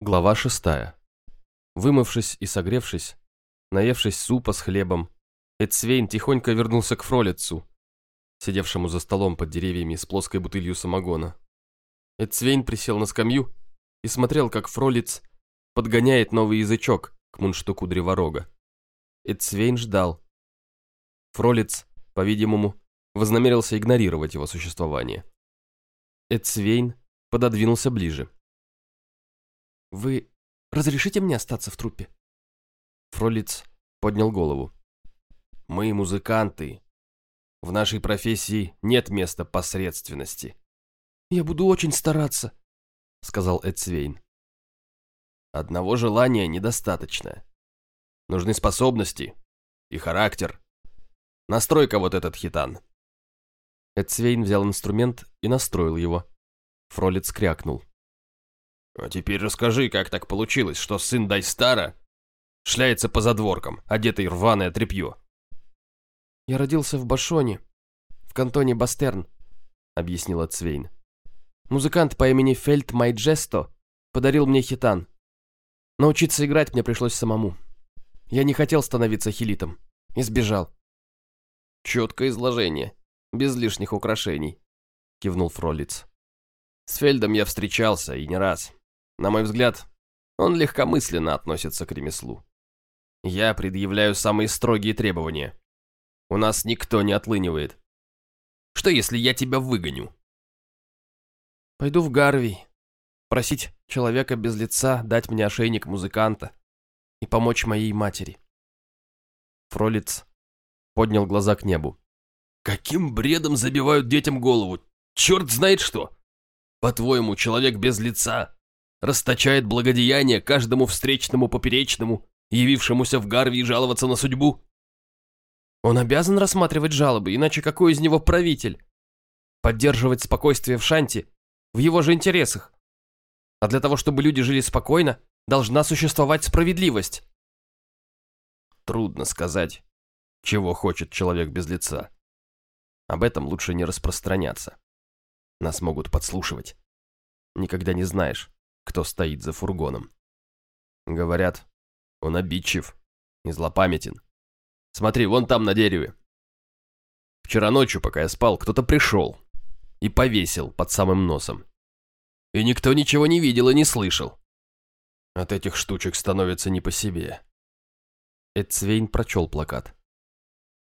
Глава шестая. Вымывшись и согревшись, наевшись супа с хлебом, Эдсвейн тихонько вернулся к Фролицу, сидевшему за столом под деревьями с плоской бутылью самогона. Эдсвейн присел на скамью и смотрел, как Фролиц подгоняет новый язычок к мундштуку древорога. Эдсвейн ждал. Фролиц, по-видимому, вознамерился игнорировать его существование. Эдсвейн пододвинулся ближе. «Вы разрешите мне остаться в труппе?» Фролиц поднял голову. «Мы музыканты. В нашей профессии нет места посредственности». «Я буду очень стараться», — сказал Эдсвейн. «Одного желания недостаточно. Нужны способности и характер. Настрой-ка вот этот хитан». Эдсвейн взял инструмент и настроил его. Фролиц крякнул. А теперь расскажи, как так получилось, что сын Дайстара шляется по задворкам, одетый рваное тряпье. Я родился в Башоне, в кантоне Бастерн, объяснила Цвейн. Музыкант по имени Фельд Майджесто подарил мне хитан. Научиться играть мне пришлось самому. Я не хотел становиться хилитом и сбежал. Четкое изложение, без лишних украшений, кивнул Фролиц. С Фельдом я встречался и не раз. На мой взгляд, он легкомысленно относится к ремеслу. Я предъявляю самые строгие требования. У нас никто не отлынивает. Что, если я тебя выгоню? Пойду в Гарви, просить человека без лица дать мне ошейник музыканта и помочь моей матери. Фролиц поднял глаза к небу. Каким бредом забивают детям голову? Черт знает что! По-твоему, человек без лица расточает благодеяние каждому встречному поперечному, явившемуся в Гарви жаловаться на судьбу? Он обязан рассматривать жалобы, иначе какой из него правитель? Поддерживать спокойствие в Шанти в его же интересах. А для того, чтобы люди жили спокойно, должна существовать справедливость. Трудно сказать, чего хочет человек без лица. Об этом лучше не распространяться. Нас могут подслушивать. Никогда не знаешь, кто стоит за фургоном. Говорят, он обидчив и злопамятен. Смотри, вон там на дереве. Вчера ночью, пока я спал, кто-то пришел и повесил под самым носом. И никто ничего не видел и не слышал. От этих штучек становится не по себе. Эдцвейн прочел плакат.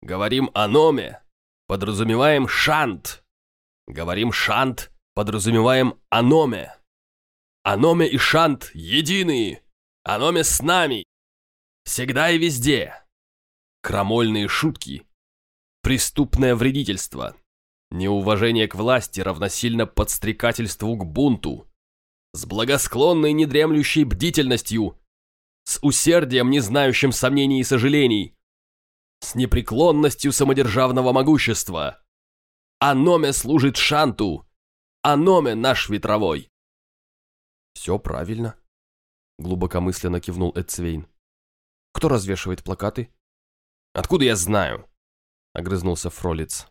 «Говорим о номе, подразумеваем шант. Говорим шант, подразумеваем о номе. Аноме и Шант единые! Аноме с нами! Всегда и везде! Крамольные шутки, преступное вредительство, неуважение к власти равносильно подстрекательству к бунту, с благосклонной недремлющей бдительностью, с усердием, не знающим сомнений и сожалений, с непреклонностью самодержавного могущества. Аноме служит Шанту, Аноме наш ветровой. «Все правильно», — глубокомысленно кивнул Эдсвейн. «Кто развешивает плакаты?» «Откуда я знаю?» — огрызнулся Фролиц.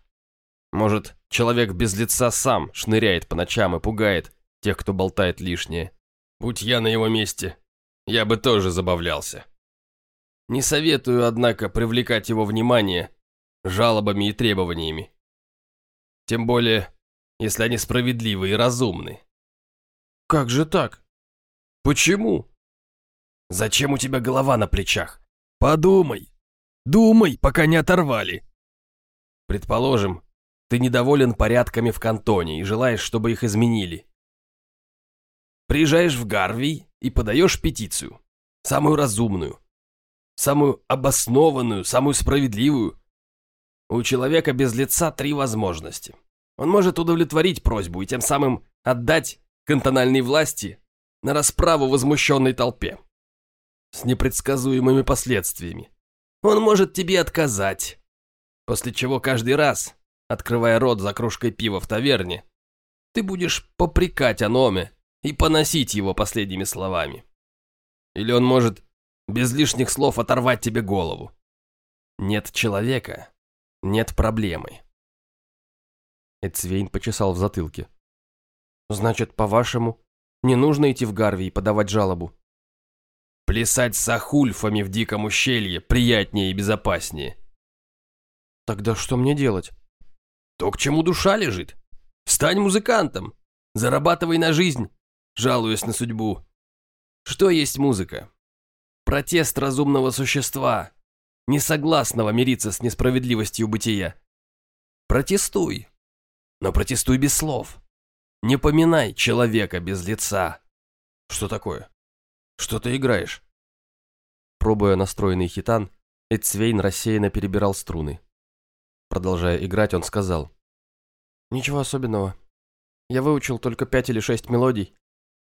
«Может, человек без лица сам шныряет по ночам и пугает тех, кто болтает лишнее. Будь я на его месте, я бы тоже забавлялся. Не советую, однако, привлекать его внимание жалобами и требованиями. Тем более, если они справедливы и разумны. «Как же так? Почему?» «Зачем у тебя голова на плечах? Подумай! Думай, пока не оторвали!» «Предположим, ты недоволен порядками в кантоне и желаешь, чтобы их изменили. Приезжаешь в Гарвий и подаешь петицию. Самую разумную, самую обоснованную, самую справедливую. У человека без лица три возможности. Он может удовлетворить просьбу и тем самым отдать кантональной власти на расправу возмущенной толпе. С непредсказуемыми последствиями. Он может тебе отказать. После чего каждый раз, открывая рот за кружкой пива в таверне, ты будешь попрекать о Номе и поносить его последними словами. Или он может без лишних слов оторвать тебе голову. Нет человека, нет проблемы. Эцвейн почесал в затылке. Значит, по-вашему, Не нужно идти в Гарви и подавать жалобу. Плясать с ахульфами в диком ущелье приятнее и безопаснее. Тогда что мне делать? То, к чему душа лежит. Стань музыкантом. Зарабатывай на жизнь, жалуясь на судьбу. Что есть музыка? Протест разумного существа, несогласного мириться с несправедливостью бытия. Протестуй, но протестуй без слов. Не поминай человека без лица. Что такое? Что ты играешь? Пробуя настроенный хитан, Эдсвейн рассеянно перебирал струны. Продолжая играть, он сказал. «Ничего особенного. Я выучил только пять или шесть мелодий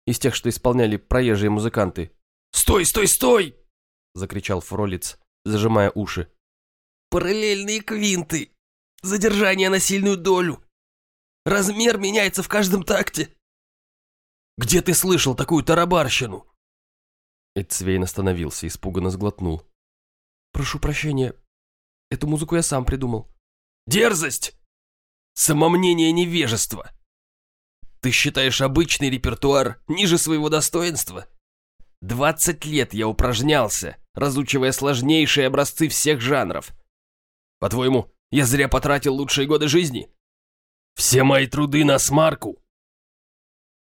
из тех, что исполняли проезжие музыканты». «Стой, стой, стой!» — закричал Фролиц, зажимая уши. «Параллельные квинты! Задержание на сильную долю! Размер меняется в каждом такте!» «Где ты слышал такую тарабарщину?» Эдсвейн остановился, испуганно сглотнул. «Прошу прощения, эту музыку я сам придумал». «Дерзость! Самомнение невежество! Ты считаешь обычный репертуар ниже своего достоинства? Двадцать лет я упражнялся, разучивая сложнейшие образцы всех жанров. По-твоему, я зря потратил лучшие годы жизни? Все мои труды на смарку.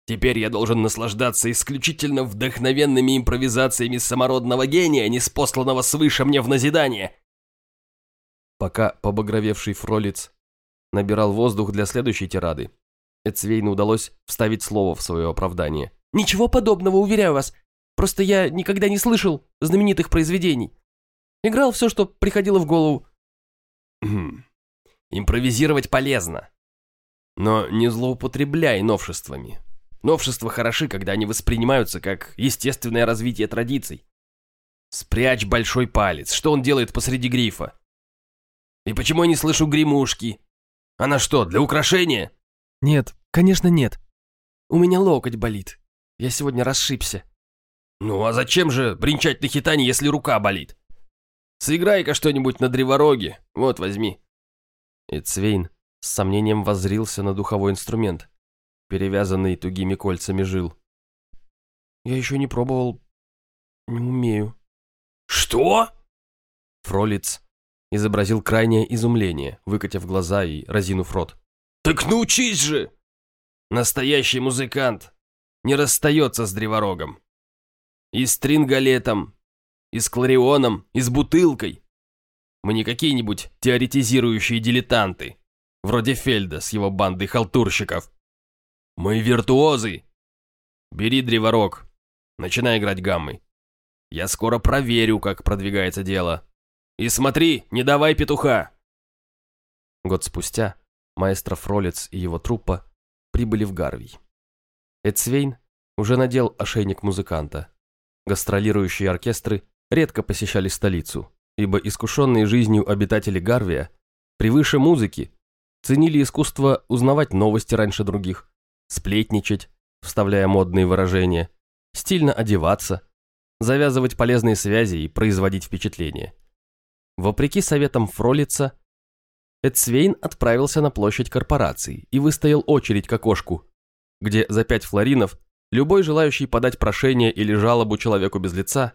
Теперь я должен наслаждаться исключительно вдохновенными импровизациями самородного гения, неспосланного свыше мне в назидание. Пока побагровевший Фролиц набирал воздух для следующей тирады, Эцвейну удалось вставить слово в свое оправдание. «Ничего подобного, уверяю вас. Просто я никогда не слышал знаменитых произведений. Играл все, что приходило в голову». Хм. «Импровизировать полезно. Но не злоупотребляй новшествами. Новшества хороши, когда они воспринимаются как естественное развитие традиций. Спрячь большой палец. Что он делает посреди грифа? И почему я не слышу гремушки? Она что, для украшения? Нет, конечно нет. У меня локоть болит. Я сегодня расшибся. Ну а зачем же бренчать на хитане, если рука болит? Сыграй-ка что-нибудь на древороге. Вот, возьми. И Цвейн с сомнением воззрился на духовой инструмент, перевязанный тугими кольцами жил. Я еще не пробовал. Не умею. Что? Фролиц изобразил крайнее изумление, выкатив глаза и разинув рот. «Так научись же! Настоящий музыкант не расстается с древорогом. И с трингалетом, и с кларионом, и с бутылкой. Мы не какие-нибудь теоретизирующие дилетанты, вроде Фельда с его бандой халтурщиков. Мы виртуозы. Бери древорог, начинай играть гаммой. Я скоро проверю, как продвигается дело. И смотри, не давай петуха!» Год спустя маэстро Фролец и его труппа прибыли в Гарвий. Эдсвейн уже надел ошейник музыканта. Гастролирующие оркестры редко посещали столицу, ибо искушенные жизнью обитатели Гарвия превыше музыки ценили искусство узнавать новости раньше других, сплетничать, вставляя модные выражения, стильно одеваться, завязывать полезные связи и производить впечатление. Вопреки советам Фролица, Эдсвейн отправился на площадь корпораций и выстоял очередь к окошку, где за пять флоринов любой желающий подать прошение или жалобу человеку без лица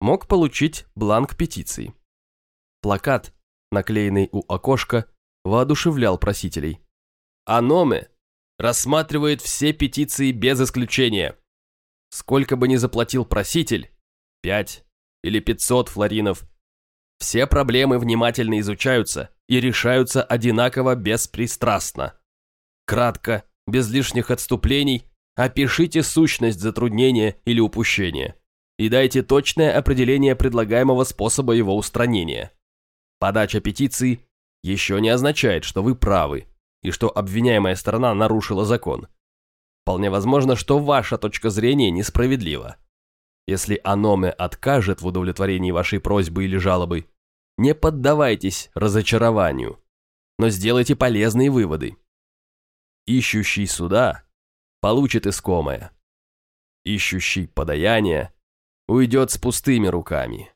мог получить бланк петиции. Плакат, наклеенный у окошка, воодушевлял просителей. «Аноме рассматривает все петиции без исключения. Сколько бы ни заплатил проситель, пять или пятьсот флоринов, все проблемы внимательно изучаются и решаются одинаково беспристрастно. Кратко, без лишних отступлений, опишите сущность затруднения или упущения и дайте точное определение предлагаемого способа его устранения. Подача петиции еще не означает, что вы правы и что обвиняемая сторона нарушила закон. Вполне возможно, что ваша точка зрения несправедлива. Если Аноме откажет в удовлетворении вашей просьбы или жалобы, не поддавайтесь разочарованию, но сделайте полезные выводы. Ищущий суда получит искомое. Ищущий подаяние уйдет с пустыми руками.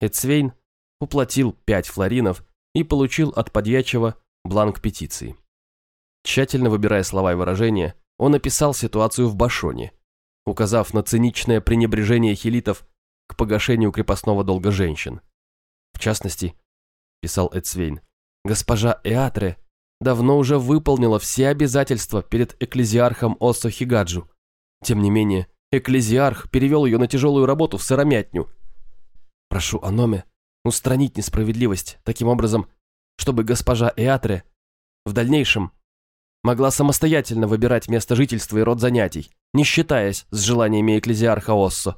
Эцвейн уплатил пять флоринов и получил от подьячего бланк петиции. Тщательно выбирая слова и выражения, он описал ситуацию в Башоне, указав на циничное пренебрежение хилитов к погашению крепостного долга женщин. В частности, писал Эцвейн, госпожа Эатре давно уже выполнила все обязательства перед экклезиархом Оссо Хигаджу. Тем не менее, экклезиарх перевел ее на тяжелую работу в сыромятню. Прошу Аноме устранить несправедливость таким образом, чтобы госпожа Эатре в дальнейшем могла самостоятельно выбирать место жительства и род занятий, не считаясь с желаниями экклезиарха Оссо.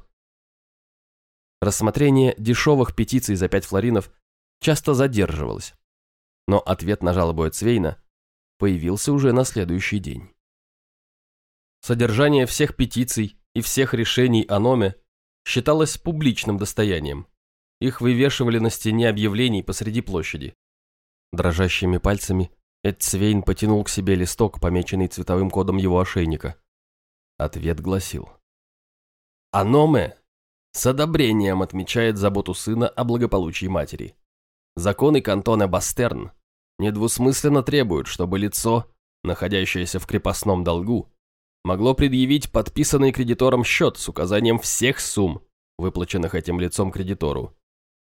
Рассмотрение дешевых петиций за пять флоринов часто задерживалось, но ответ на жалобу Эцвейна появился уже на следующий день. Содержание всех петиций и всех решений о Номе считалось публичным достоянием. Их вывешивали на стене объявлений посреди площади. Дрожащими пальцами Эдцвейн потянул к себе листок, помеченный цветовым кодом его ошейника. Ответ гласил. «Аноме с одобрением отмечает заботу сына о благополучии матери. Законы кантона Бастерн недвусмысленно требуют, чтобы лицо, находящееся в крепостном долгу, могло предъявить подписанный кредитором счет с указанием всех сумм, выплаченных этим лицом кредитору,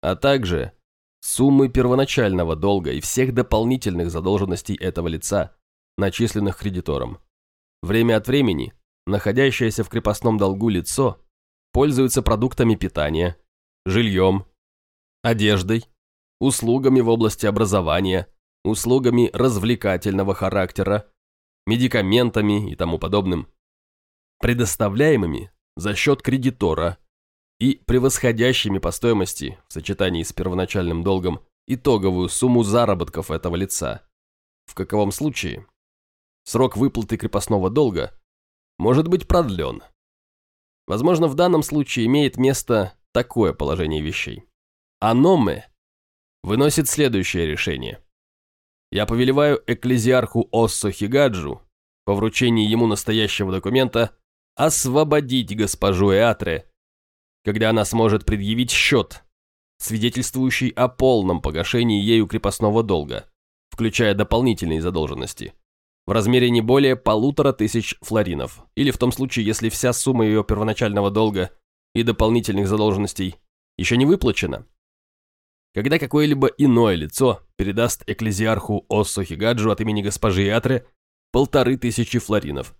а также суммы первоначального долга и всех дополнительных задолженностей этого лица, начисленных кредитором. Время от времени находящееся в крепостном долгу лицо пользуется продуктами питания, жильем, одеждой, услугами в области образования, услугами развлекательного характера, медикаментами и тому подобным, предоставляемыми за счет кредитора и превосходящими по стоимости в сочетании с первоначальным долгом итоговую сумму заработков этого лица. В каковом случае срок выплаты крепостного долга может быть продлен. Возможно, в данном случае имеет место такое положение вещей. Аноме выносит следующее решение. Я повелеваю экклезиарху Оссо Хигаджу по вручении ему настоящего документа освободить госпожу Эатре когда она сможет предъявить счет, свидетельствующий о полном погашении ею крепостного долга, включая дополнительные задолженности, в размере не более полутора тысяч флоринов, или в том случае, если вся сумма ее первоначального долга и дополнительных задолженностей еще не выплачена. Когда какое-либо иное лицо передаст экклезиарху Оссо Хигаджу от имени госпожи Ятре полторы тысячи флоринов.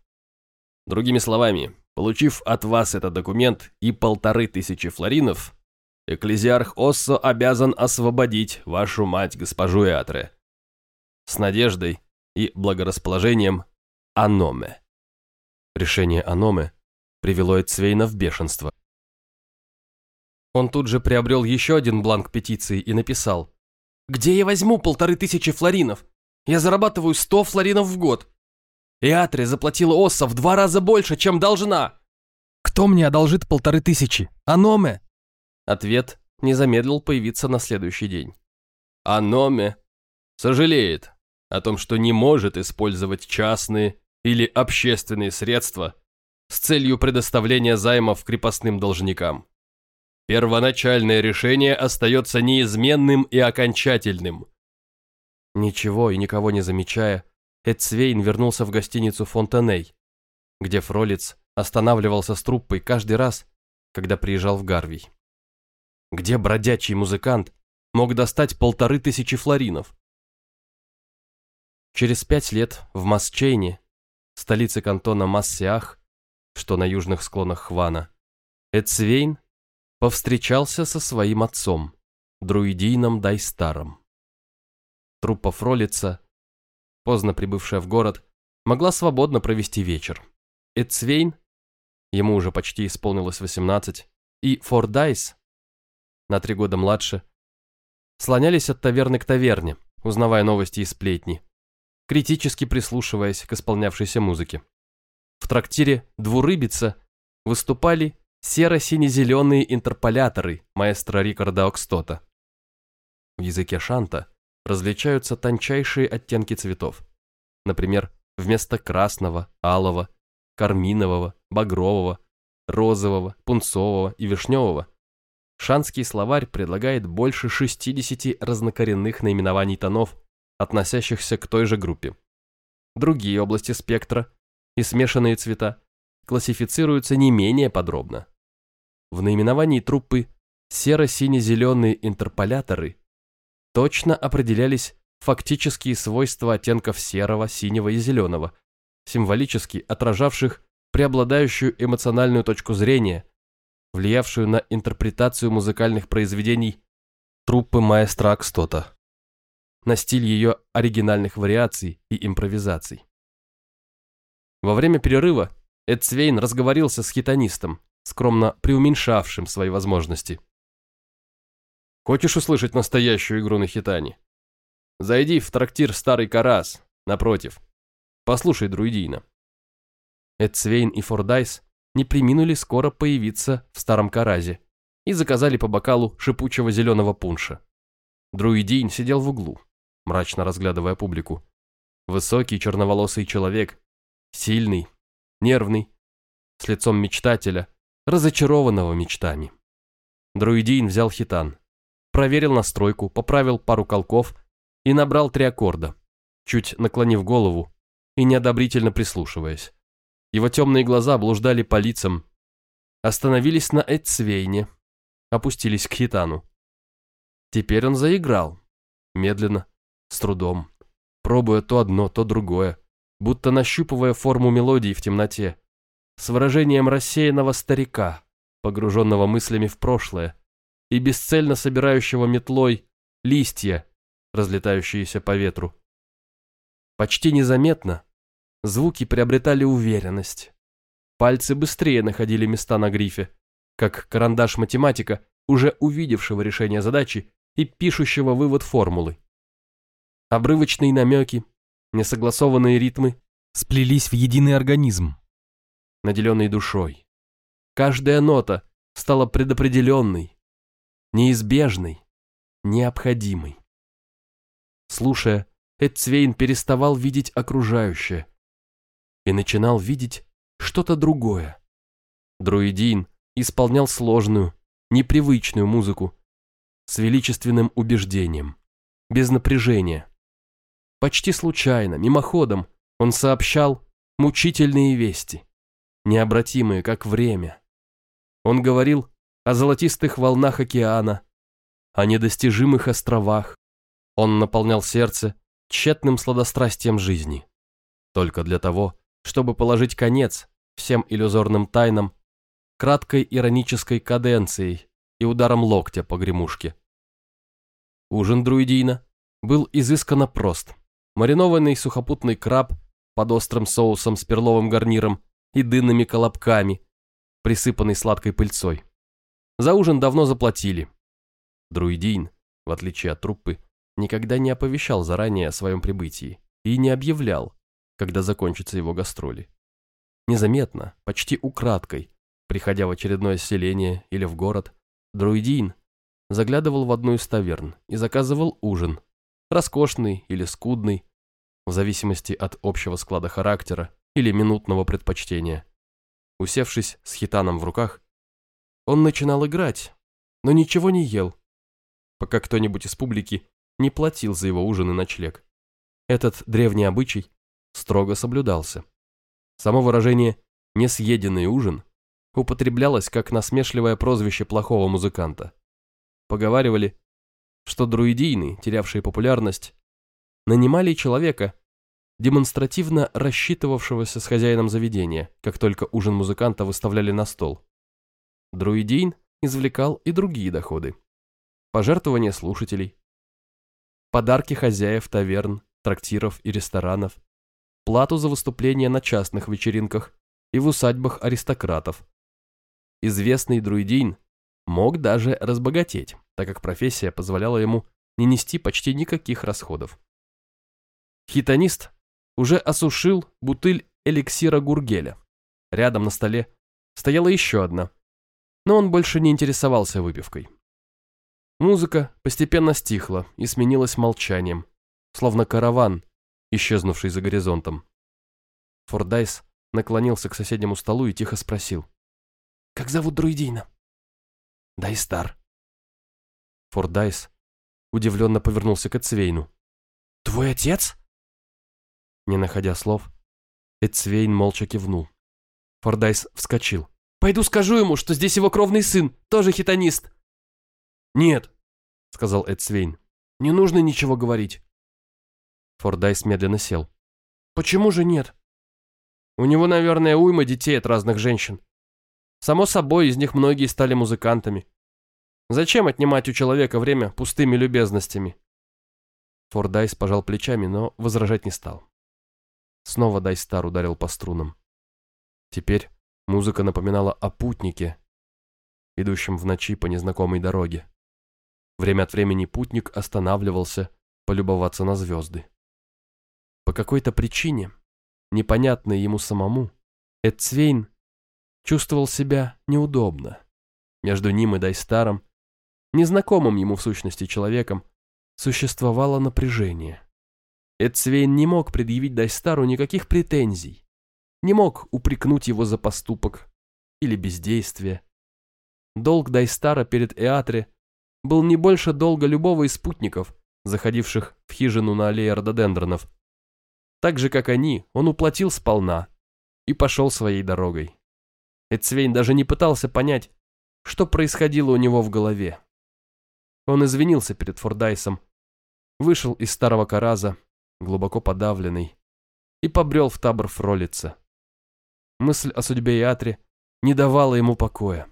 Другими словами, Получив от вас этот документ и полторы тысячи флоринов, экклезиарх Оссо обязан освободить вашу мать, госпожу Эатре. С надеждой и благорасположением Аноме. Решение Аноме привело Эцвейна в бешенство. Он тут же приобрел еще один бланк петиции и написал «Где я возьму полторы тысячи флоринов? Я зарабатываю сто флоринов в год. Иатри заплатила Осса в два раза больше, чем должна. Кто мне одолжит полторы тысячи? Аноме? Ответ не замедлил появиться на следующий день. Аноме сожалеет о том, что не может использовать частные или общественные средства с целью предоставления займов крепостным должникам. Первоначальное решение остается неизменным и окончательным. Ничего и никого не замечая, Эцвейн вернулся в гостиницу Фонтаней, где Фролиц останавливался с труппой каждый раз, когда приезжал в Гарвий. Где бродячий музыкант мог достать полторы тысячи флоринов? Через пять лет в Масчейне, столице кантона Массиах, что на южных склонах Хвана, Эцвейн повстречался со своим отцом, друидийном Дайстаром. Труппа Фролица поздно прибывшая в город, могла свободно провести вечер. Эцвейн, ему уже почти исполнилось 18, и Фордайс, на три года младше, слонялись от таверны к таверне, узнавая новости и сплетни, критически прислушиваясь к исполнявшейся музыке. В трактире «Двурыбица» выступали серо-сине-зеленые интерполяторы маэстро Рикарда Окстота. В языке шанта различаются тончайшие оттенки цветов. Например, вместо красного, алого, карминового, багрового, розового, пунцового и вишневого Шанский словарь предлагает больше 60 разнокоренных наименований тонов, относящихся к той же группе. Другие области спектра и смешанные цвета классифицируются не менее подробно. В наименовании труппы серо-сине-зеленые интерполяторы точно определялись фактические свойства оттенков серого, синего и зеленого, символически отражавших преобладающую эмоциональную точку зрения, влиявшую на интерпретацию музыкальных произведений труппы маэстро Акстота, на стиль ее оригинальных вариаций и импровизаций. Во время перерыва Эд Свейн разговорился с хитонистом, скромно преуменьшавшим свои возможности. «Хочешь услышать настоящую игру на хитане? Зайди в трактир «Старый Карас», напротив. Послушай друидийно». Эдсвейн и Фордайс не приминули скоро появиться в Старом Каразе и заказали по бокалу шипучего зеленого пунша. Друидин сидел в углу, мрачно разглядывая публику. Высокий черноволосый человек, сильный, нервный, с лицом мечтателя, разочарованного мечтами. Друидин взял хитан, проверил настройку, поправил пару колков и набрал три аккорда, чуть наклонив голову и неодобрительно прислушиваясь. Его темные глаза блуждали по лицам, остановились на Эдсвейне, опустились к хитану. Теперь он заиграл, медленно, с трудом, пробуя то одно, то другое, будто нащупывая форму мелодии в темноте, с выражением рассеянного старика, погруженного мыслями в прошлое и бесцельно собирающего метлой листья, разлетающиеся по ветру. Почти незаметно звуки приобретали уверенность. Пальцы быстрее находили места на грифе, как карандаш математика, уже увидевшего решение задачи и пишущего вывод формулы. Обрывочные намеки, несогласованные ритмы сплелись в единый организм, наделенный душой. Каждая нота стала предопределенной, неизбежной, необходимой. Слушая, Эдцвейн переставал видеть окружающее и начинал видеть что-то другое. Друидин исполнял сложную, непривычную музыку с величественным убеждением, без напряжения. Почти случайно, мимоходом, он сообщал мучительные вести, необратимые, как время. Он говорил о золотистых волнах океана, о недостижимых островах, он наполнял сердце тщетным сладострастием жизни. Только для того, чтобы положить конец всем иллюзорным тайнам, краткой иронической каденцией и ударом локтя по гремушке. Ужин друидина был изысканно прост. Маринованный сухопутный краб под острым соусом с перловым гарниром и дынными колобками, присыпанный сладкой пыльцой. За ужин давно заплатили. Друидин, в отличие от труппы, никогда не оповещал заранее о своем прибытии и не объявлял, когда закончатся его гастроли. Незаметно, почти украдкой, приходя в очередное селение или в город, Друидин заглядывал в одну из таверн и заказывал ужин, роскошный или скудный, в зависимости от общего склада характера или минутного предпочтения. Усевшись с хитаном в руках, он начинал играть, но ничего не ел, пока кто-нибудь из публики не платил за его ужин и ночлег. Этот древний обычай строго соблюдался. Само выражение «несъеденный ужин» употреблялось как насмешливое прозвище плохого музыканта. Поговаривали, что друидийны, терявшие популярность, нанимали человека, демонстративно рассчитывавшегося с хозяином заведения, как только ужин музыканта выставляли на стол. Друидин извлекал и другие доходы. Пожертвования слушателей, подарки хозяев таверн, трактиров и ресторанов, плату за выступления на частных вечеринках и в усадьбах аристократов. Известный друидин мог даже разбогатеть, так как профессия позволяла ему не нести почти никаких расходов. Хитонист уже осушил бутыль эликсира Гургеля. Рядом на столе стояла еще одна, но он больше не интересовался выпивкой. Музыка постепенно стихла и сменилась молчанием, словно караван, исчезнувший за горизонтом. Фордайс наклонился к соседнему столу и тихо спросил. «Как зовут друидина?» «Дайстар». Фордайс удивленно повернулся к Эцвейну. «Твой отец?» Не находя слов, Эцвейн молча кивнул. Фордайс вскочил. «Пойду скажу ему, что здесь его кровный сын, тоже хитонист». «Нет», — сказал Эцвейн. «Не нужно ничего говорить». Фордайс медленно сел. «Почему же нет?» «У него, наверное, уйма детей от разных женщин. Само собой, из них многие стали музыкантами. Зачем отнимать у человека время пустыми любезностями?» Фордайс пожал плечами, но возражать не стал. Снова Дайстар ударил по струнам. Теперь музыка напоминала о путнике, идущем в ночи по незнакомой дороге. Время от времени путник останавливался полюбоваться на звезды. По какой-то причине, непонятной ему самому, Эдцвейн чувствовал себя неудобно. Между ним и Дайстаром, незнакомым ему в сущности человеком, существовало напряжение. Эдцвейн не мог предъявить Дайстару никаких претензий, не мог упрекнуть его за поступок или бездействие. Долг Дайстара перед Эатре был не больше долга любого из спутников, заходивших в хижину на аллее рододендронов. Так же, как они, он уплатил сполна и пошел своей дорогой. Эцвейн даже не пытался понять, что происходило у него в голове. Он извинился перед Фордайсом, вышел из старого караза, глубоко подавленный, и побрел в табор Фролица. Мысль о судьбе Иатри не давала ему покоя.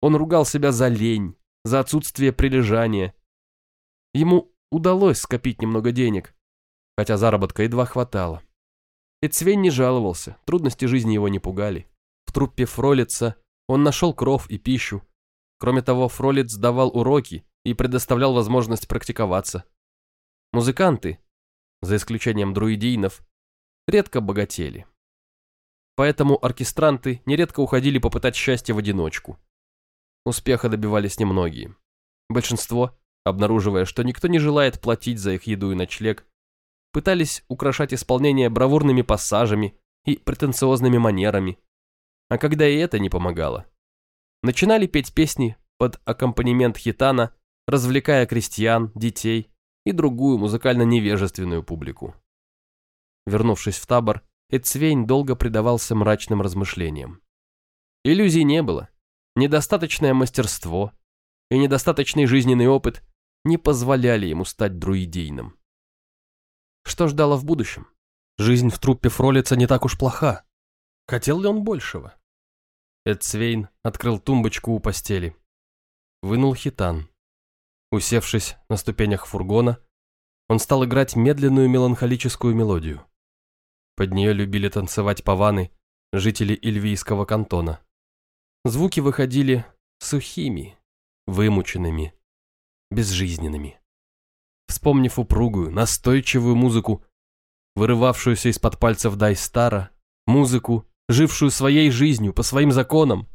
Он ругал себя за лень, за отсутствие прилежания. Ему удалось скопить немного денег, хотя заработка едва хватало. Эцвейн не жаловался, трудности жизни его не пугали. В труппе Фролица он нашел кров и пищу. Кроме того, Фролиц давал уроки и предоставлял возможность практиковаться. Музыканты, за исключением друидинов, редко богатели. Поэтому оркестранты нередко уходили попытать счастье в одиночку. Успеха добивались немногие. Большинство, обнаруживая, что никто не желает платить за их еду и ночлег, пытались украшать исполнение бравурными пассажами и претенциозными манерами. А когда и это не помогало, начинали петь песни под аккомпанемент хитана, развлекая крестьян, детей и другую музыкально-невежественную публику. Вернувшись в табор, Эцвейн долго предавался мрачным размышлениям. Иллюзий не было. Недостаточное мастерство и недостаточный жизненный опыт не позволяли ему стать друидийным. Что ждало в будущем? Жизнь в труппе Фролица не так уж плоха. Хотел ли он большего? Эдсвейн открыл тумбочку у постели. Вынул хитан. Усевшись на ступенях фургона, он стал играть медленную меланхолическую мелодию. Под нее любили танцевать паваны, жители Ильвийского кантона. Звуки выходили сухими, вымученными, безжизненными. Вспомнив упругую, настойчивую музыку, вырывавшуюся из-под пальцев Дайстара, музыку, жившую своей жизнью, по своим законам,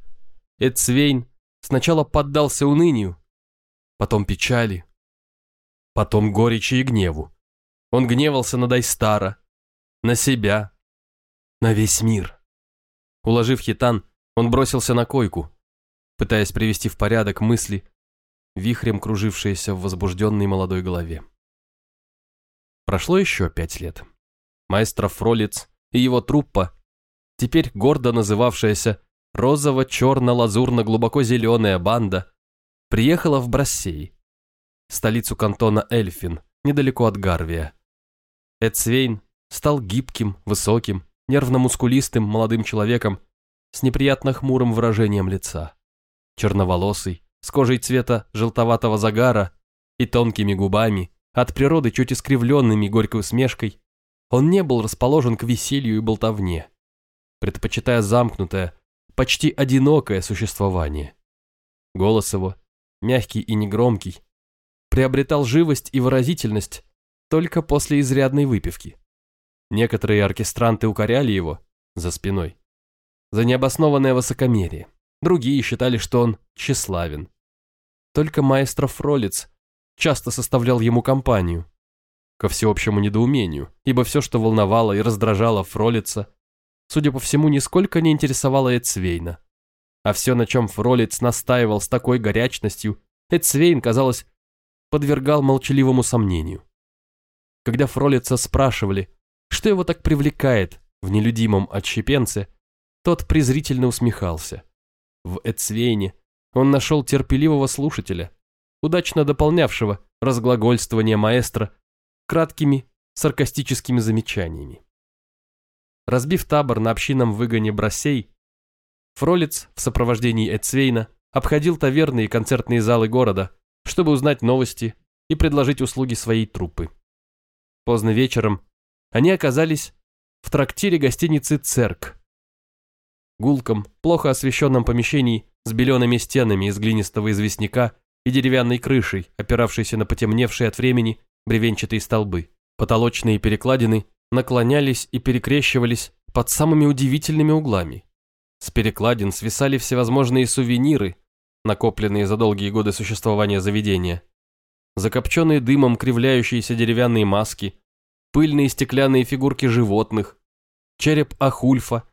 Эдсвейн сначала поддался унынию, потом печали, потом горечи и гневу. Он гневался на Дайстара, на себя, на весь мир. Уложив хитан, он бросился на койку, пытаясь привести в порядок мысли, вихрем кружившиеся в возбужденной молодой голове. Прошло еще пять лет. Маэстро Фролиц и его труппа, теперь гордо называвшаяся розово-черно-лазурно-глубоко-зеленая банда, приехала в Брассей, столицу кантона Эльфин, недалеко от Гарвия. Эдсвейн стал гибким, высоким, нервно-мускулистым молодым человеком с неприятно хмурым выражением лица. Черноволосый, с кожей цвета желтоватого загара и тонкими губами, от природы чуть искривленными горькой усмешкой, он не был расположен к веселью и болтовне, предпочитая замкнутое, почти одинокое существование. Голос его, мягкий и негромкий, приобретал живость и выразительность только после изрядной выпивки. Некоторые оркестранты укоряли его за спиной за необоснованное высокомерие. Другие считали, что он тщеславен. Только маэстро Фролиц часто составлял ему компанию, ко всеобщему недоумению, ибо все, что волновало и раздражало Фролица, судя по всему, нисколько не интересовало Эцвейна. А все, на чем Фролиц настаивал с такой горячностью, Эцвейн, казалось, подвергал молчаливому сомнению. Когда Фролица спрашивали, что его так привлекает в нелюдимом отщепенце, тот презрительно усмехался. В Эцвейне он нашел терпеливого слушателя, удачно дополнявшего разглагольствование маэстро краткими саркастическими замечаниями. Разбив табор на общинном выгоне Броссей, Фролец в сопровождении Эцвейна обходил таверны и концертные залы города, чтобы узнать новости и предложить услуги своей труппы. Поздно вечером они оказались в трактире гостиницы «Церк». Гулком, плохо освещенном помещении с белеными стенами из глинистого известняка и деревянной крышей, опиравшейся на потемневшие от времени бревенчатые столбы. Потолочные перекладины наклонялись и перекрещивались под самыми удивительными углами. С перекладин свисали всевозможные сувениры, накопленные за долгие годы существования заведения. Закопченные дымом кривляющиеся деревянные маски, пыльные стеклянные фигурки животных, череп ахульфа,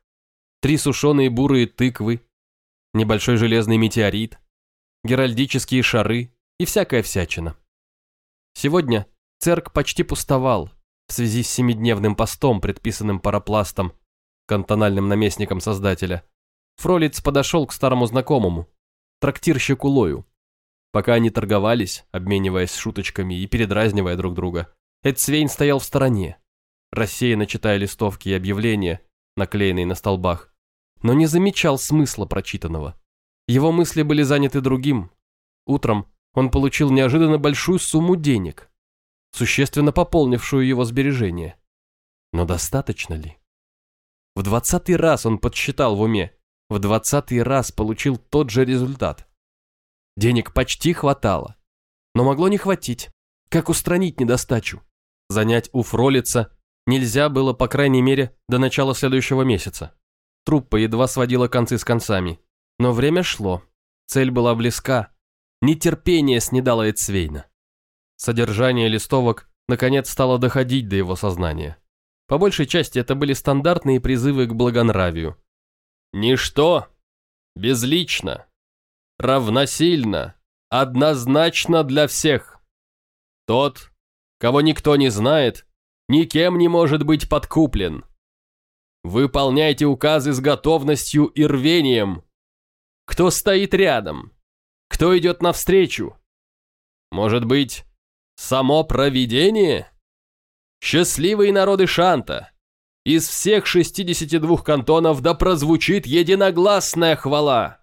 три сушеные бурые тыквы, небольшой железный метеорит, геральдические шары и всякая всячина. Сегодня церк почти пустовал в связи с семидневным постом, предписанным парапластом, кантональным наместником создателя. Фролиц подошел к старому знакомому, трактирщику Лою. Пока они торговались, обмениваясь шуточками и передразнивая друг друга, Эдсвейн стоял в стороне, рассеянно читая листовки и объявления, наклеенные на столбах, но не замечал смысла прочитанного. Его мысли были заняты другим. Утром он получил неожиданно большую сумму денег, существенно пополнившую его сбережения. Но достаточно ли? В двадцатый раз он подсчитал в уме, в двадцатый раз получил тот же результат. Денег почти хватало, но могло не хватить. Как устранить недостачу? Занять у Фролица нельзя было, по крайней мере, до начала следующего месяца. Труппа едва сводила концы с концами. Но время шло. Цель была близка. Нетерпение снедало Эцвейна. Содержание листовок наконец стало доходить до его сознания. По большей части это были стандартные призывы к благонравию. «Ничто, безлично, равносильно, однозначно для всех. Тот, кого никто не знает, никем не может быть подкуплен. Выполняйте указы с готовностью и рвением. Кто стоит рядом? Кто идет навстречу? Может быть, само провидение? Счастливые народы Шанта! Из всех 62 кантонов да прозвучит единогласная хвала!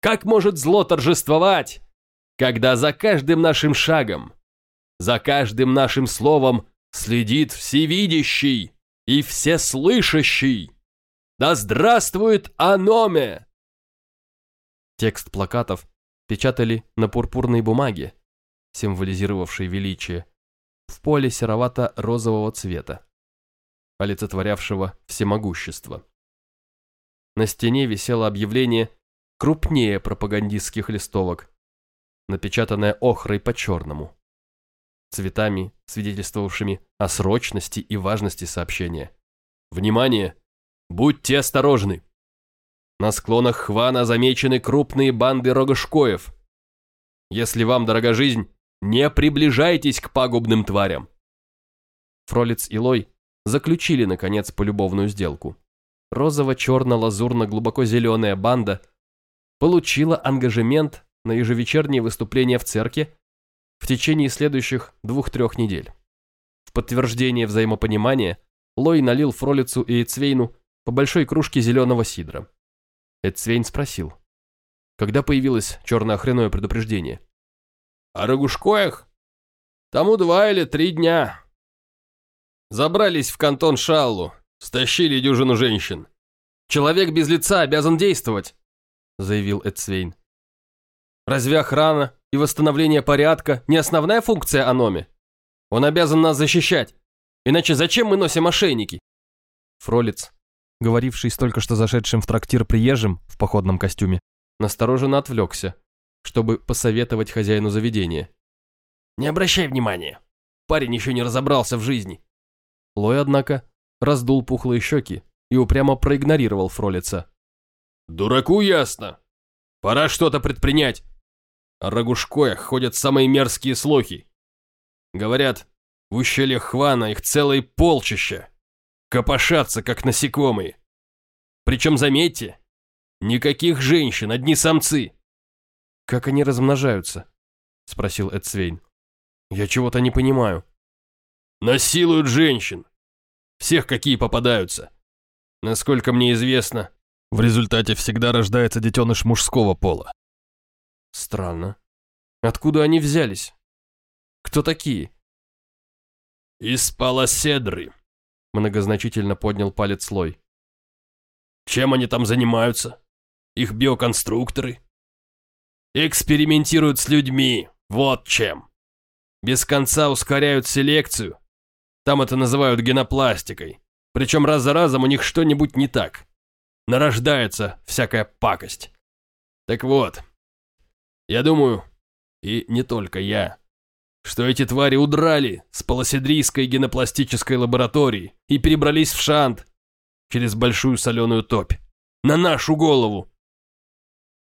Как может зло торжествовать, когда за каждым нашим шагом, за каждым нашим словом следит всевидящий и всеслышащий? Да здравствует Аноме! Текст плакатов печатали на пурпурной бумаге, символизировавшей величие, в поле серовато-розового цвета, олицетворявшего всемогущество. На стене висело объявление крупнее пропагандистских листовок, напечатанное охрой по-черному, цветами, свидетельствовавшими о срочности и важности сообщения. «Внимание! Будьте осторожны! На склонах Хвана замечены крупные банды рогошкоев. Если вам дорога жизнь, не приближайтесь к пагубным тварям. Фролиц и Лой заключили, наконец, полюбовную сделку. Розово-черно-лазурно-глубоко-зеленая банда получила ангажемент на ежевечерние выступления в церкви в течение следующих двух-трех недель. В подтверждение взаимопонимания Лой налил Фролицу и Эцвейну по большой кружке зеленого сидра. Эдсвейн спросил. Когда появилось черное охренное предупреждение? О Рогушкоях? Тому два или три дня. Забрались в кантон Шаллу, стащили дюжину женщин. Человек без лица обязан действовать, заявил Эдсвейн. Разве охрана и восстановление порядка не основная функция Аноми? Он обязан нас защищать. Иначе зачем мы носим ошейники? Фролиц говоривший с только что зашедшим в трактир приезжим в походном костюме, настороженно отвлекся, чтобы посоветовать хозяину заведения. «Не обращай внимания. Парень еще не разобрался в жизни». Лой, однако, раздул пухлые щеки и упрямо проигнорировал Фролица. «Дураку ясно. Пора что-то предпринять. О Рогушкоях ходят самые мерзкие слухи. Говорят, в ущельях Хвана их целое полчища. Копошатся, как насекомые. Причем, заметьте, никаких женщин, одни самцы. «Как они размножаются?» — спросил Эдсвейн. «Я чего-то не понимаю». Насилуют женщин. Всех, какие попадаются. Насколько мне известно, в результате всегда рождается детеныш мужского пола. Странно. Откуда они взялись? Кто такие? Из палоседры. Многозначительно поднял палец Лой. Чем они там занимаются? Их биоконструкторы? Экспериментируют с людьми. Вот чем. Без конца ускоряют селекцию. Там это называют генопластикой. Причем раз за разом у них что-нибудь не так. Нарождается всякая пакость. Так вот, я думаю, и не только я, что эти твари удрали с полоседрийской генопластической лаборатории и перебрались в Шант через большую соленую топь. На нашу голову.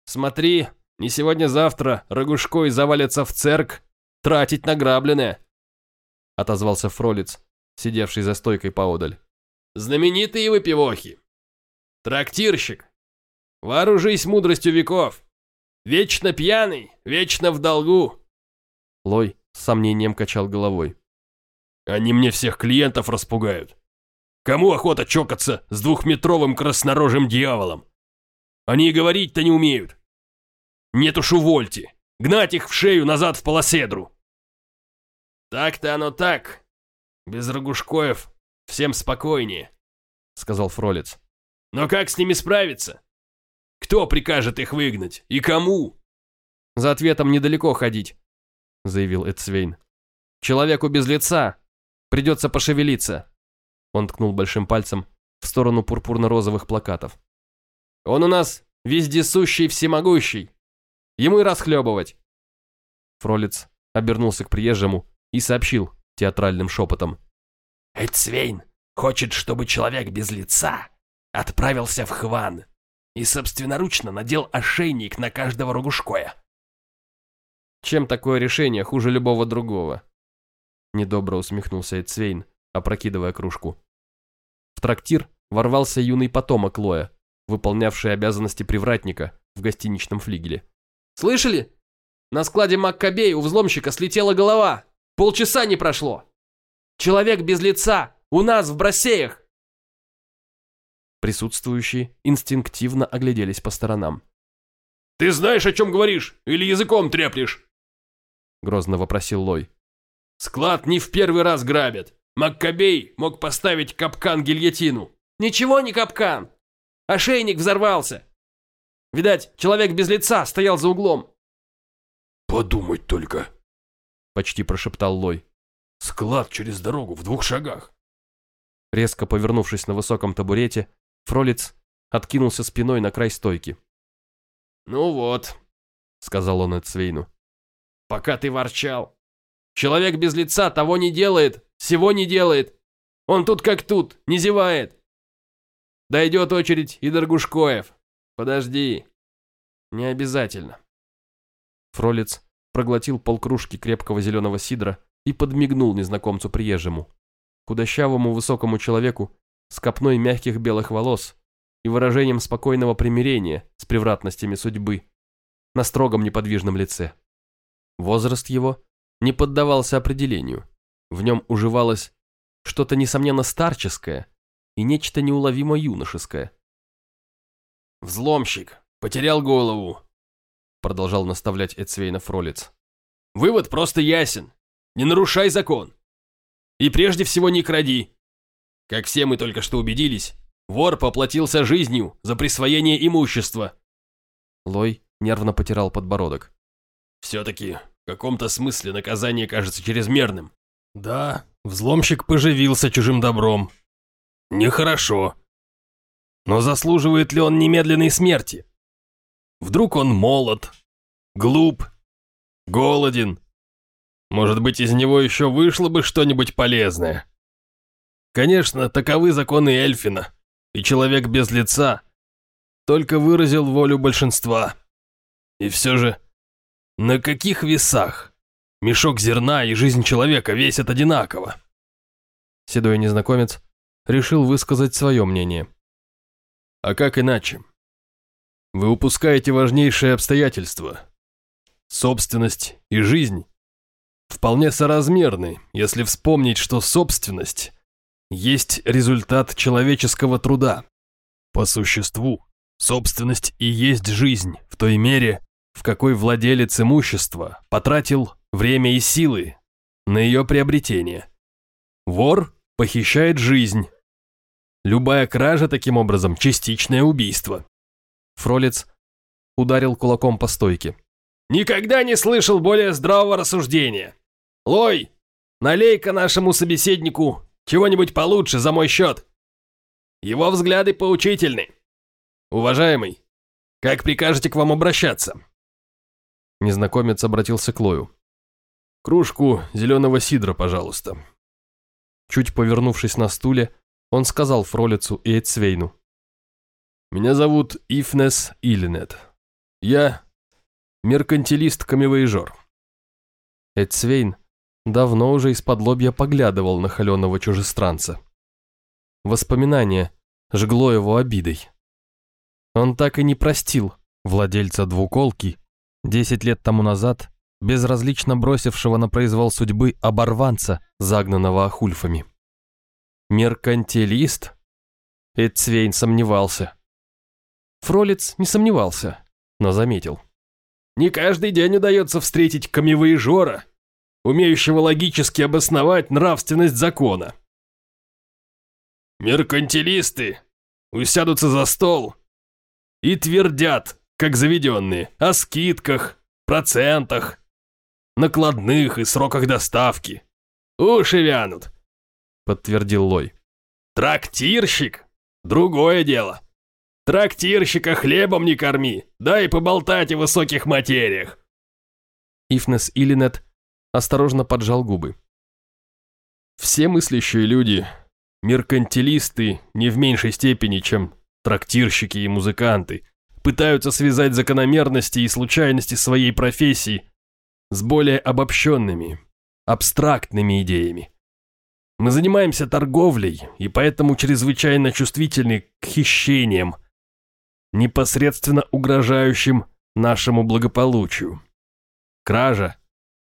Смотри, не сегодня-завтра Рогушкой завалится в церк тратить награбленное, отозвался Фролиц, сидевший за стойкой поодаль. Знаменитые выпивохи. Трактирщик. Вооружись мудростью веков. Вечно пьяный, вечно в долгу. Лой с сомнением качал головой. Они мне всех клиентов распугают. Кому охота чокаться с двухметровым краснорожим дьяволом? Они и говорить-то не умеют. Нет уж увольте. Гнать их в шею назад в полоседру. Так-то оно так. Без Рогушкоев всем спокойнее, сказал Фролец. Но как с ними справиться? Кто прикажет их выгнать? И кому? За ответом недалеко ходить, заявил Эдсвейн. Человеку без лица придется пошевелиться. Он ткнул большим пальцем в сторону пурпурно-розовых плакатов. Он у нас вездесущий всемогущий. Ему и расхлебывать. Фролец обернулся к приезжему и сообщил театральным шепотом. Эдсвейн хочет, чтобы человек без лица отправился в Хван и собственноручно надел ошейник на каждого Рогушкоя. Чем такое решение хуже любого другого? Недобро усмехнулся Эдсвейн, опрокидывая кружку. В трактир ворвался юный потомок Лоя, выполнявший обязанности привратника в гостиничном флигеле. «Слышали? На складе Маккабей у взломщика слетела голова. Полчаса не прошло. Человек без лица у нас в бросеях!» Присутствующие инстинктивно огляделись по сторонам. «Ты знаешь, о чем говоришь? Или языком треплешь?» Грозно вопросил Лой. «Склад не в первый раз грабят. Маккабей мог поставить капкан-гильотину». «Ничего не капкан. Ошейник взорвался. Видать, человек без лица стоял за углом». «Подумать только», — почти прошептал Лой. «Склад через дорогу в двух шагах». Резко повернувшись на высоком табурете, Фролиц откинулся спиной на край стойки. «Ну вот», — сказал он Эдсвейну, — «пока ты ворчал. Человек без лица того не делает, всего не делает. Он тут как тут, не зевает. Дойдет очередь и Доргушкоев. Подожди. Не обязательно». Фролиц проглотил полкружки крепкого зеленого сидра и подмигнул незнакомцу приезжему. Худощавому высокому человеку с копной мягких белых волос и выражением спокойного примирения с превратностями судьбы на строгом неподвижном лице. Возраст его не поддавался определению. В нем уживалось что-то несомненно старческое и нечто неуловимо юношеское. «Взломщик, потерял голову», продолжал наставлять Эцвейна Фролиц. «Вывод просто ясен. Не нарушай закон. И прежде всего не кради. Как все мы только что убедились, вор поплатился жизнью за присвоение имущества». Лой нервно потирал подбородок. «Все-таки в каком-то смысле наказание кажется чрезмерным. Да, взломщик поживился чужим добром. Нехорошо. Но заслуживает ли он немедленной смерти? Вдруг он молод, глуп, голоден. Может быть, из него еще вышло бы что-нибудь полезное. Конечно, таковы законы Эльфина, и человек без лица только выразил волю большинства. И все же, на каких весах мешок зерна и жизнь человека весят одинаково? Седой незнакомец решил высказать свое мнение. А как иначе? Вы упускаете важнейшее обстоятельство. Собственность и жизнь вполне соразмерны, если вспомнить, что собственность есть результат человеческого труда. По существу, собственность и есть жизнь в той мере, в какой владелец имущества потратил время и силы на ее приобретение. Вор похищает жизнь. Любая кража таким образом – частичное убийство. Фролец ударил кулаком по стойке. Никогда не слышал более здравого рассуждения. Лой, налей-ка нашему собеседнику чего-нибудь получше за мой счет. Его взгляды поучительны. Уважаемый, как прикажете к вам обращаться? Незнакомец обратился к Лою. Кружку зеленого сидра, пожалуйста. Чуть повернувшись на стуле, он сказал Фролицу и Эцвейну. «Меня зовут Ифнес Илинет. Я меркантилист-камевоежор». Эцвейн давно уже из-под лобья поглядывал на холеного чужестранца. Воспоминание жгло его обидой. Он так и не простил владельца двуколки десять лет тому назад, безразлично бросившего на произвол судьбы оборванца, загнанного ахульфами. Меркантилист? Эцвейн сомневался. Фролец не сомневался, но заметил. Не каждый день удается встретить камевоежора, умеющего логически обосновать нравственность закона. Меркантилисты усядутся за стол и твердят, как заведенные, о скидках, процентах, накладных и сроках доставки. Уши вянут, подтвердил Лой. Трактирщик – другое дело. Трактирщика хлебом не корми, дай поболтать о высоких материях. Ифнес Илинет осторожно поджал губы. Все мыслящие люди – меркантилисты не в меньшей степени, чем трактирщики и музыканты, пытаются связать закономерности и случайности своей профессии с более обобщенными, абстрактными идеями. Мы занимаемся торговлей и поэтому чрезвычайно чувствительны к хищениям, непосредственно угрожающим нашему благополучию. Кража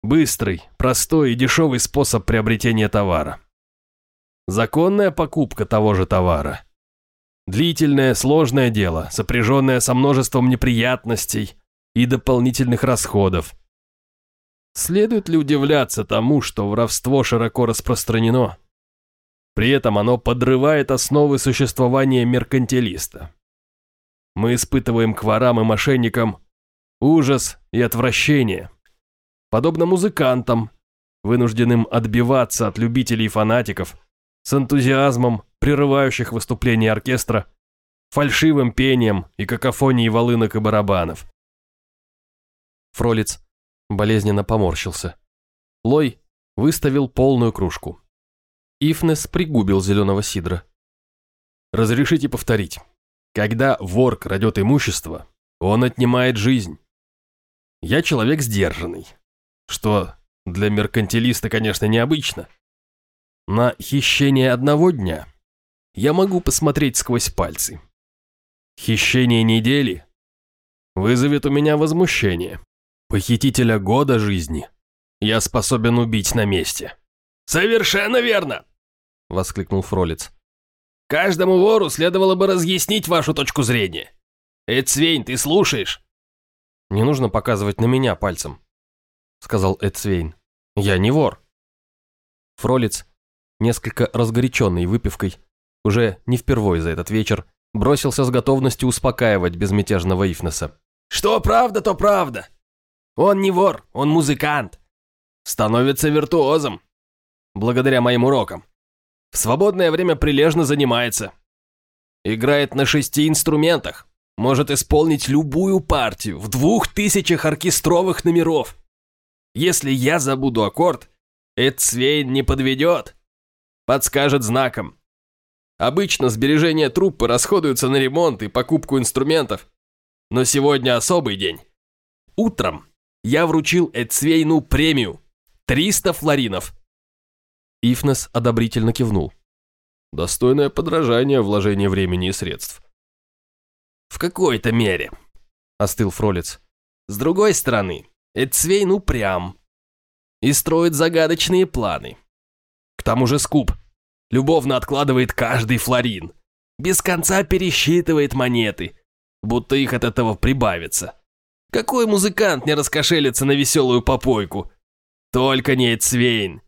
Быстрый, простой и дешевый способ приобретения товара. Законная покупка того же товара. Длительное, сложное дело, сопряженное со множеством неприятностей и дополнительных расходов. Следует ли удивляться тому, что воровство широко распространено? При этом оно подрывает основы существования меркантилиста. Мы испытываем к ворам и мошенникам ужас и отвращение, подобно музыкантам, вынужденным отбиваться от любителей и фанатиков, с энтузиазмом, прерывающих выступление оркестра, фальшивым пением и какофонией волынок и барабанов. Фролиц болезненно поморщился. Лой выставил полную кружку. Ифнес пригубил зеленого сидра. «Разрешите повторить. Когда вор крадет имущество, он отнимает жизнь. Я человек сдержанный, что для меркантилиста, конечно, необычно. На хищение одного дня я могу посмотреть сквозь пальцы. Хищение недели вызовет у меня возмущение. Похитителя года жизни я способен убить на месте. «Совершенно верно!» — воскликнул Фролец. «Каждому вору следовало бы разъяснить вашу точку зрения. Эцвейн, ты слушаешь?» «Не нужно показывать на меня пальцем», сказал Эдсвейн. «Я не вор». Фролиц, несколько разгоряченный выпивкой, уже не впервой за этот вечер, бросился с готовностью успокаивать безмятежного Ифнеса. «Что правда, то правда. Он не вор, он музыкант. Становится виртуозом. Благодаря моим урокам. В свободное время прилежно занимается. Играет на шести инструментах. Может исполнить любую партию в двух тысячах оркестровых номеров. Если я забуду аккорд, Эдсвейн не подведет. Подскажет знаком. Обычно сбережения труппы расходуются на ремонт и покупку инструментов. Но сегодня особый день. Утром я вручил Эдсвейну премию. 300 флоринов. Ифнес одобрительно кивнул. Достойное подражание вложения времени и средств. В какой-то мере, остыл Фролец. С другой стороны, Эдсвейн упрям и строит загадочные планы. К тому же Скуп любовно откладывает каждый флорин, без конца пересчитывает монеты, будто их от этого прибавится. Какой музыкант не раскошелится на веселую попойку? Только не Эдсвейн.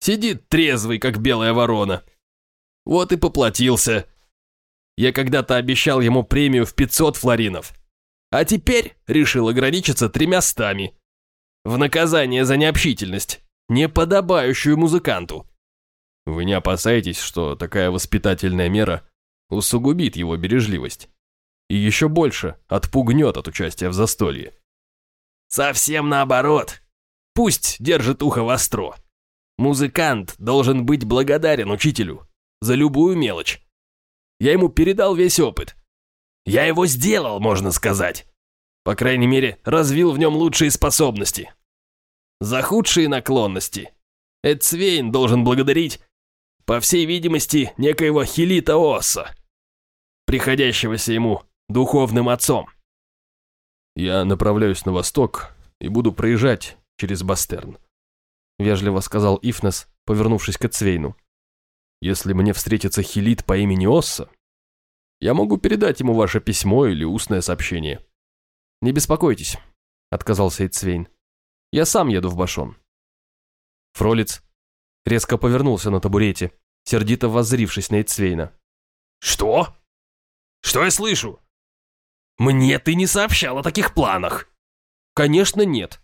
Сидит трезвый, как белая ворона. Вот и поплатился. Я когда-то обещал ему премию в 500 флоринов. А теперь решил ограничиться тремя стами. В наказание за необщительность, не подобающую музыканту. Вы не опасаетесь, что такая воспитательная мера усугубит его бережливость? И еще больше отпугнет от участия в застолье? Совсем наоборот. Пусть держит ухо востро. Музыкант должен быть благодарен учителю за любую мелочь. Я ему передал весь опыт. Я его сделал, можно сказать. По крайней мере, развил в нем лучшие способности. За худшие наклонности Эдсвейн должен благодарить, по всей видимости, некоего Хилита Осса, приходящегося ему духовным отцом. Я направляюсь на восток и буду проезжать через Бастерн. Вежливо сказал Ифнес, повернувшись к Эцвейну. Если мне встретится Хилит по имени Осса, я могу передать ему ваше письмо или устное сообщение. Не беспокойтесь, отказался Эцвейн. Я сам еду в Башон. Фролиц резко повернулся на табурете, сердито воззрившись на Эцвейна. «Что? Что я слышу? Мне ты не сообщал о таких планах!» «Конечно нет.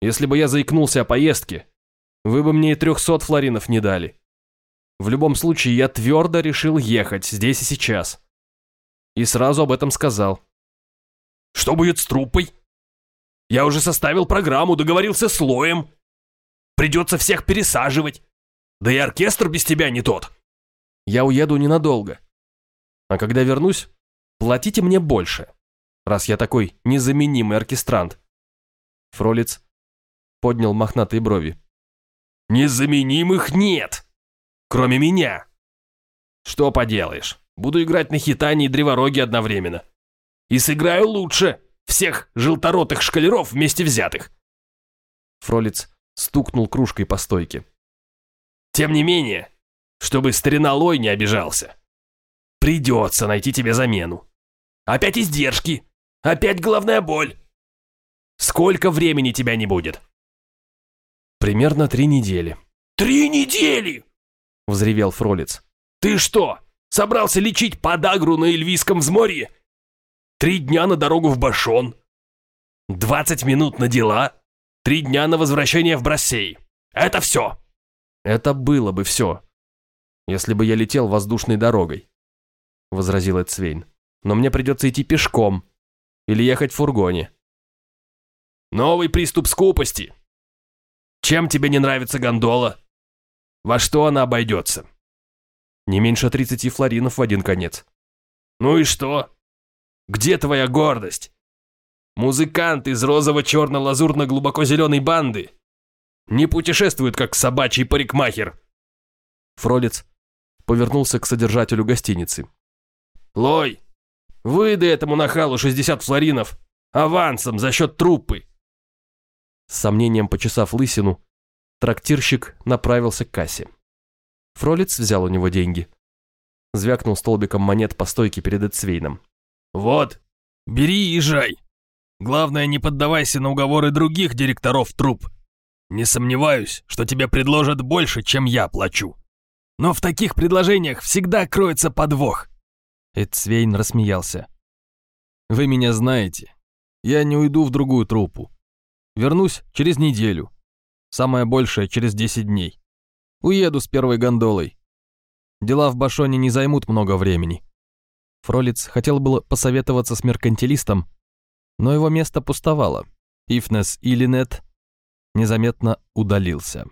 Если бы я заикнулся о поездке, вы бы мне и трехсот флоринов не дали. В любом случае, я твердо решил ехать здесь и сейчас. И сразу об этом сказал. Что будет с труппой? Я уже составил программу, договорился с Лоем. Придется всех пересаживать. Да и оркестр без тебя не тот. Я уеду ненадолго. А когда вернусь, платите мне больше, раз я такой незаменимый оркестрант. Фролиц поднял мохнатые брови. Незаменимых нет, кроме меня. Что поделаешь, буду играть на хитане и древороге одновременно. И сыграю лучше всех желторотых шкалеров вместе взятых. Фролиц стукнул кружкой по стойке. Тем не менее, чтобы старина Лой не обижался, придется найти тебе замену. Опять издержки, опять головная боль. Сколько времени тебя не будет? Примерно три недели. Три недели! Взревел Фролиц. Ты что, собрался лечить подагру на Эльвийском взморье? Три дня на дорогу в Башон. Двадцать минут на дела. Три дня на возвращение в Брассей. Это все. Это было бы все, если бы я летел воздушной дорогой, возразил Эдсвейн. Но мне придется идти пешком или ехать в фургоне. Новый приступ скупости. Чем тебе не нравится гондола? Во что она обойдется? Не меньше тридцати флоринов в один конец. Ну и что? Где твоя гордость? Музыкант из розово-черно-лазурно-глубоко-зеленой банды не путешествует, как собачий парикмахер. Фролец повернулся к содержателю гостиницы. Лой, выдай этому нахалу 60 флоринов авансом за счет труппы. С сомнением почесав лысину, трактирщик направился к кассе. Фролец взял у него деньги. Звякнул столбиком монет по стойке перед Эцвейном. «Вот, бери и езжай. Главное, не поддавайся на уговоры других директоров труп. Не сомневаюсь, что тебе предложат больше, чем я плачу. Но в таких предложениях всегда кроется подвох». Эцвейн рассмеялся. «Вы меня знаете. Я не уйду в другую труппу. Вернусь через неделю. Самое большее через 10 дней. Уеду с первой гондолой. Дела в Башоне не займут много времени. Фролиц хотел было посоветоваться с меркантилистом, но его место пустовало. Ифнес и Линет незаметно удалился.